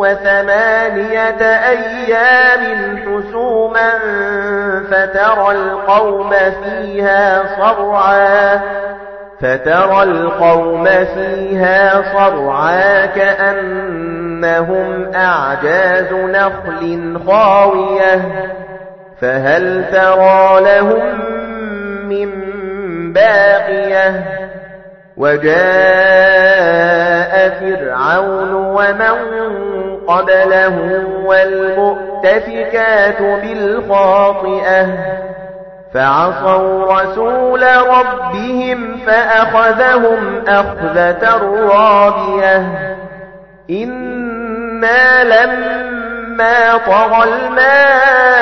وثمانية أيام حسوما فترى القوم فيها صرعا فترى القوم فيها صرعا كأنهم أعجاز نخل خاوية فهل ترى لهم من باقية؟ وجاء فرعون ومن قبله والمؤتفكات بالخاطئة. فعصوا رسول ربهم فأخذهم أخذة رابية. إنا لما طغى الماء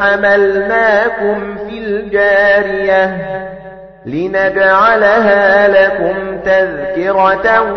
حملناكم في الجارية لنجعلها لكم تذكرة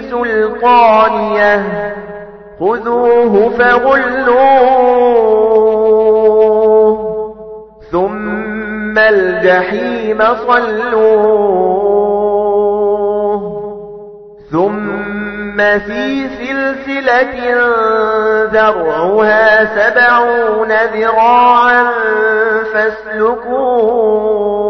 سلطانية. خذوه فغلوه. ثم الجحيم صلوه. ثم في سلسلة ذرعها سبعون ذراعا فاسلكوه.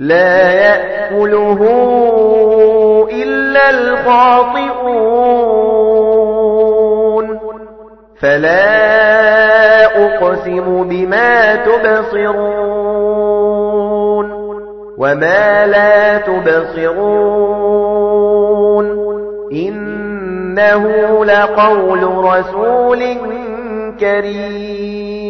لا يأكله إلا الخاطئون. فلا أقسم بما تبصرون وما لا تبصرون. إِنَّهُ لَقَوْلُ رَسُولٍ كَرِيمٍ.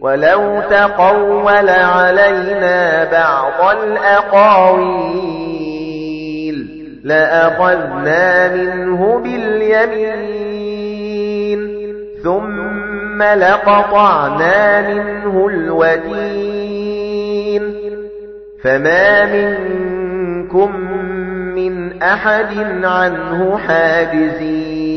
وَلَوْ تَقَوَّلَ عَلَيْنَا بَعْضَ الْأَقَاوِيلِ لَأَخَذْنَا مِنْهُ بِالْيَمِينِ ثُمَّ لَقَطَعْنَا مِنْهُ الْوَتِينَ فَمَا مِنكُم مِّنْ أَحَدٍ عَنْهُ حَاجِزِينَ